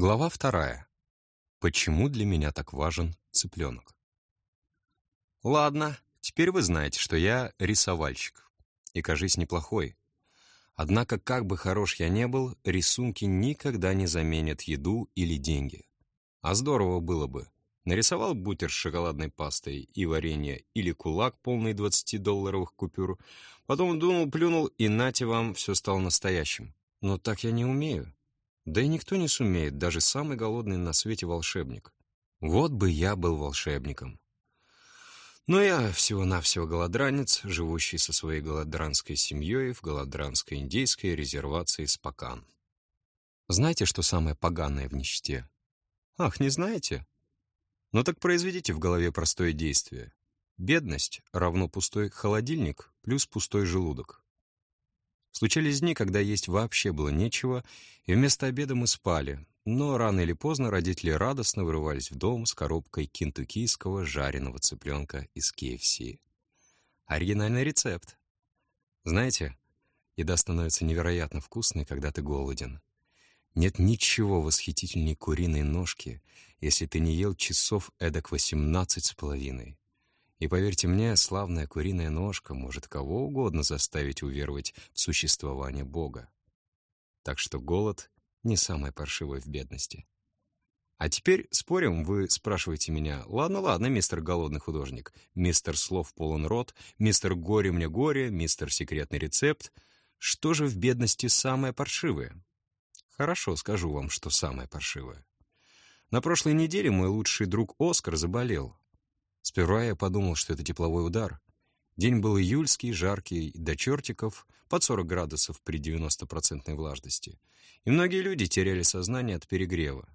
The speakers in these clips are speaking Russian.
Глава вторая. Почему для меня так важен цыпленок? Ладно, теперь вы знаете, что я рисовальщик. И, кажись, неплохой. Однако, как бы хорош я не был, рисунки никогда не заменят еду или деньги. А здорово было бы. Нарисовал бутер с шоколадной пастой и варенье или кулак, полный 20-долларовых купюр, потом дунул, плюнул, и нате вам, все стало настоящим. Но так я не умею. Да и никто не сумеет, даже самый голодный на свете волшебник. Вот бы я был волшебником. Но я всего-навсего голодранец, живущий со своей голодранской семьей в голодранской индейской резервации Спокан. Знаете, что самое поганое в нищете? Ах, не знаете? Ну так произведите в голове простое действие. Бедность равно пустой холодильник плюс пустой желудок. Случались дни, когда есть вообще было нечего, и вместо обеда мы спали, но рано или поздно родители радостно вырывались в дом с коробкой кентуккийского жареного цыпленка из KFC. Оригинальный рецепт. Знаете, еда становится невероятно вкусной, когда ты голоден. Нет ничего восхитительней куриной ножки, если ты не ел часов эдак восемнадцать с половиной. И поверьте мне, славная куриная ножка может кого угодно заставить уверовать в существование Бога. Так что голод — не самое паршивое в бедности. А теперь, спорим, вы спрашиваете меня, ладно, ладно, мистер голодный художник, мистер слов полон рот, мистер горе мне горе, мистер секретный рецепт, что же в бедности самое паршивое? Хорошо, скажу вам, что самое паршивое. На прошлой неделе мой лучший друг Оскар заболел. Сперва я подумал, что это тепловой удар. День был июльский, жаркий, до чертиков, под 40 градусов при 90% влажности. И многие люди теряли сознание от перегрева.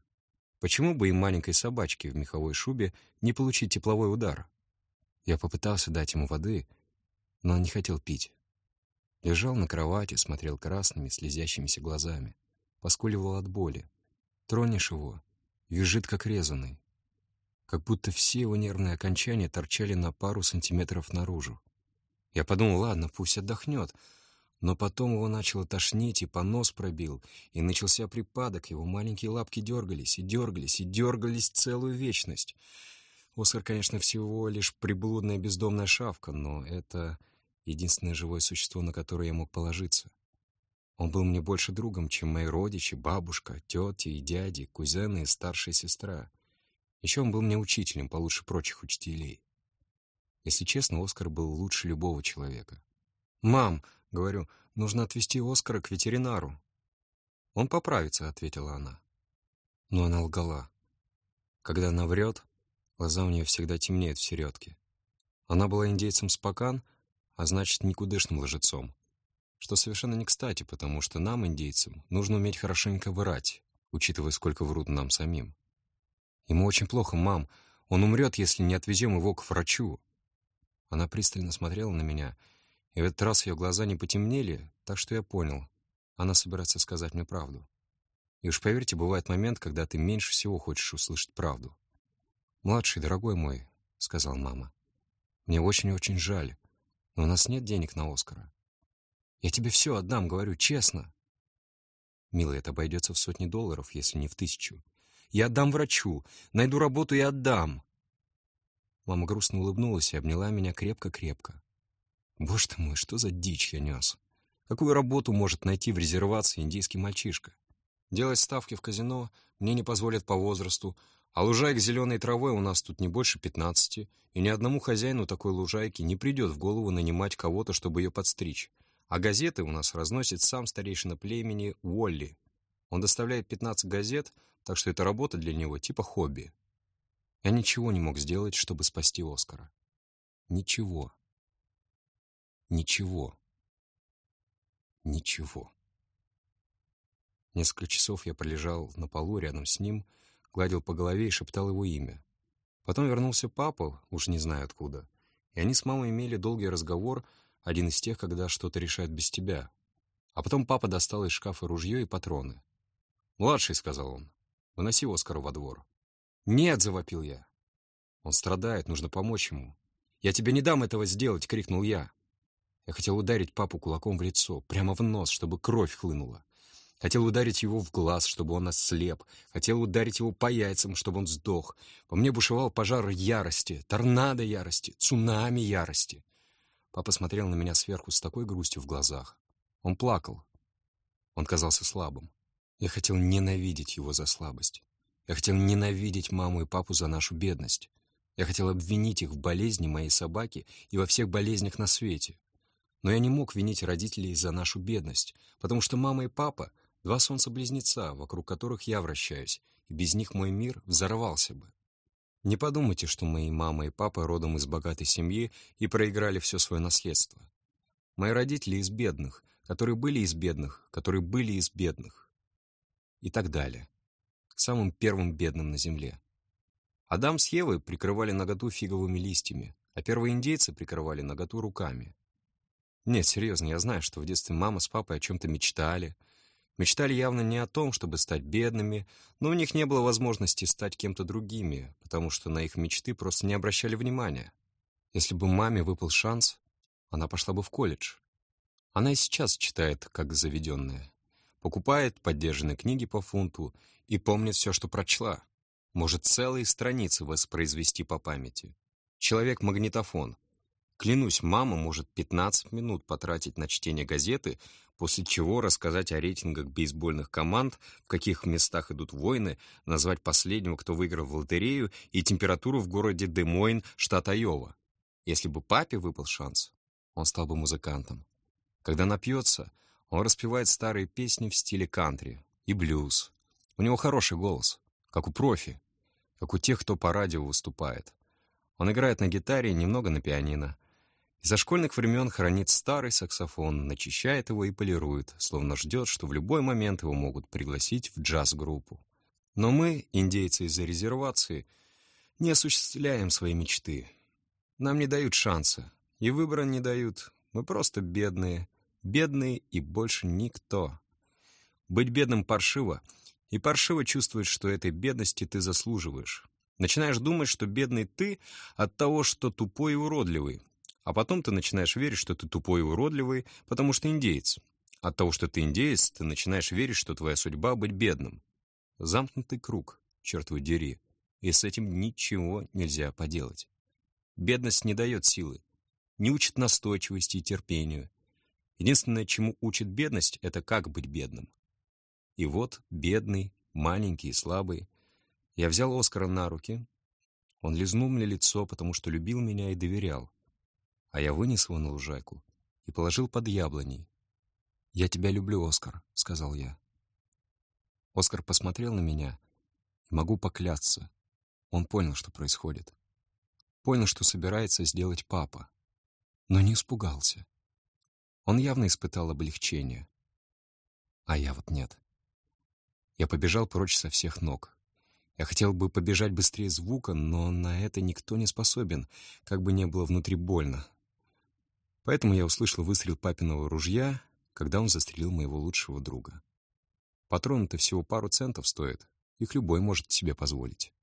Почему бы и маленькой собачке в меховой шубе не получить тепловой удар? Я попытался дать ему воды, но он не хотел пить. Лежал на кровати, смотрел красными, слезящимися глазами. Поскуливал от боли. Тронешь его, визжит как резанный как будто все его нервные окончания торчали на пару сантиметров наружу. Я подумал, ладно, пусть отдохнет, но потом его начало тошнить, и понос пробил, и начался припадок, его маленькие лапки дергались, и дергались, и дергались целую вечность. Оскар, конечно, всего лишь приблудная бездомная шавка, но это единственное живое существо, на которое я мог положиться. Он был мне больше другом, чем мои родичи, бабушка, тети и дяди, кузены и старшая сестра — еще он был мне учителем получше прочих учителей. Если честно, Оскар был лучше любого человека. «Мам», — говорю, — «нужно отвезти Оскара к ветеринару». «Он поправится», — ответила она. Но она лгала. Когда она врет, глаза у нее всегда темнеют в середке. Она была индейцем Спокан, а значит, никудышным лжецом. Что совершенно не кстати, потому что нам, индейцам, нужно уметь хорошенько врать, учитывая, сколько врут нам самим. Ему очень плохо, мам. Он умрет, если не отвезем его к врачу». Она пристально смотрела на меня, и в этот раз ее глаза не потемнели, так что я понял. Она собирается сказать мне правду. И уж поверьте, бывает момент, когда ты меньше всего хочешь услышать правду. «Младший, дорогой мой», — сказал мама, — «мне очень-очень жаль, но у нас нет денег на Оскара. Я тебе все отдам, говорю, честно». «Милый, это обойдется в сотни долларов, если не в тысячу. Я отдам врачу. Найду работу и отдам. Мама грустно улыбнулась и обняла меня крепко-крепко. Боже ты мой, что за дичь я нес? Какую работу может найти в резервации индийский мальчишка? Делать ставки в казино мне не позволят по возрасту, а лужайк зеленой травой у нас тут не больше пятнадцати, и ни одному хозяину такой лужайки не придет в голову нанимать кого-то, чтобы ее подстричь. А газеты у нас разносит сам старейшина племени Уолли. Он доставляет 15 газет, так что эта работа для него типа хобби. Я ничего не мог сделать, чтобы спасти Оскара. Ничего. Ничего. Ничего. Несколько часов я пролежал на полу рядом с ним, гладил по голове и шептал его имя. Потом вернулся папа, уж не знаю откуда, и они с мамой имели долгий разговор, один из тех, когда что-то решают без тебя. А потом папа достал из шкафа ружье и патроны. «Младший», — сказал он, Выноси Оскара во двор». «Нет!» — завопил я. «Он страдает, нужно помочь ему». «Я тебе не дам этого сделать!» — крикнул я. Я хотел ударить папу кулаком в лицо, прямо в нос, чтобы кровь хлынула. Хотел ударить его в глаз, чтобы он ослеп. Хотел ударить его по яйцам, чтобы он сдох. По мне бушевал пожар ярости, торнадо ярости, цунами ярости. Папа смотрел на меня сверху с такой грустью в глазах. Он плакал. Он казался слабым. Я хотел ненавидеть его за слабость. Я хотел ненавидеть маму и папу за нашу бедность. Я хотел обвинить их в болезни моей собаки и во всех болезнях на свете. Но я не мог винить родителей за нашу бедность, потому что мама и папа — два солнца-близнеца, вокруг которых я вращаюсь, и без них мой мир взорвался бы. Не подумайте, что мои мама и папа родом из богатой семьи и проиграли все свое наследство. Мои родители из бедных, которые были из бедных, которые были из бедных. И так далее. Самым первым бедным на земле. Адам с Евой прикрывали наготу фиговыми листьями, а первые индейцы прикрывали наготу руками. Нет, серьезно, я знаю, что в детстве мама с папой о чем-то мечтали. Мечтали явно не о том, чтобы стать бедными, но у них не было возможности стать кем-то другими, потому что на их мечты просто не обращали внимания. Если бы маме выпал шанс, она пошла бы в колледж. Она и сейчас читает, как заведенная. Покупает поддержанные книги по фунту и помнит все, что прочла. Может целые страницы воспроизвести по памяти. Человек-магнитофон. Клянусь, мама может 15 минут потратить на чтение газеты, после чего рассказать о рейтингах бейсбольных команд, в каких местах идут войны, назвать последнего, кто выиграл в лотерею, и температуру в городе Демойн, штат Айова. Если бы папе выпал шанс, он стал бы музыкантом. Когда напьется, он распевает старые песни в стиле кантри и блюз. У него хороший голос, как у профи, как у тех, кто по радио выступает. Он играет на гитаре и немного на пианино. Из-за школьных времен хранит старый саксофон, начищает его и полирует, словно ждет, что в любой момент его могут пригласить в джаз-группу. Но мы, индейцы из-за резервации, не осуществляем свои мечты. Нам не дают шанса, и выбора не дают. Мы просто бедные, бедные и больше никто. Быть бедным паршиво, и паршиво чувствовать, что этой бедности ты заслуживаешь. Начинаешь думать, что бедный ты от того, что тупой и уродливый. А потом ты начинаешь верить, что ты тупой и уродливый, потому что индеец. От того, что ты индеец, ты начинаешь верить, что твоя судьба — быть бедным. Замкнутый круг, черт дери. И с этим ничего нельзя поделать. Бедность не дает силы, не учит настойчивости и терпению. Единственное, чему учит бедность, это как быть бедным. И вот, бедный, маленький и слабый, я взял Оскара на руки. Он лизнул мне лицо, потому что любил меня и доверял. А я вынес его на лужайку и положил под яблоней. «Я тебя люблю, Оскар», — сказал я. Оскар посмотрел на меня, и могу поклясться. Он понял, что происходит. Понял, что собирается сделать папа. Но не испугался. Он явно испытал облегчение. А я вот нет. Я побежал прочь со всех ног. Я хотел бы побежать быстрее звука, но на это никто не способен, как бы не было внутри больно. Поэтому я услышал выстрел папиного ружья, когда он застрелил моего лучшего друга. Патроны-то всего пару центов стоят, их любой может себе позволить.